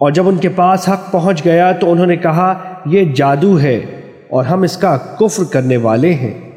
اور جب ان کے پاس حق پہنچ گیا تو انہوں نے کہا، یہ جادو ہے اور ہم اس کا کفر کرنے والے ہیں۔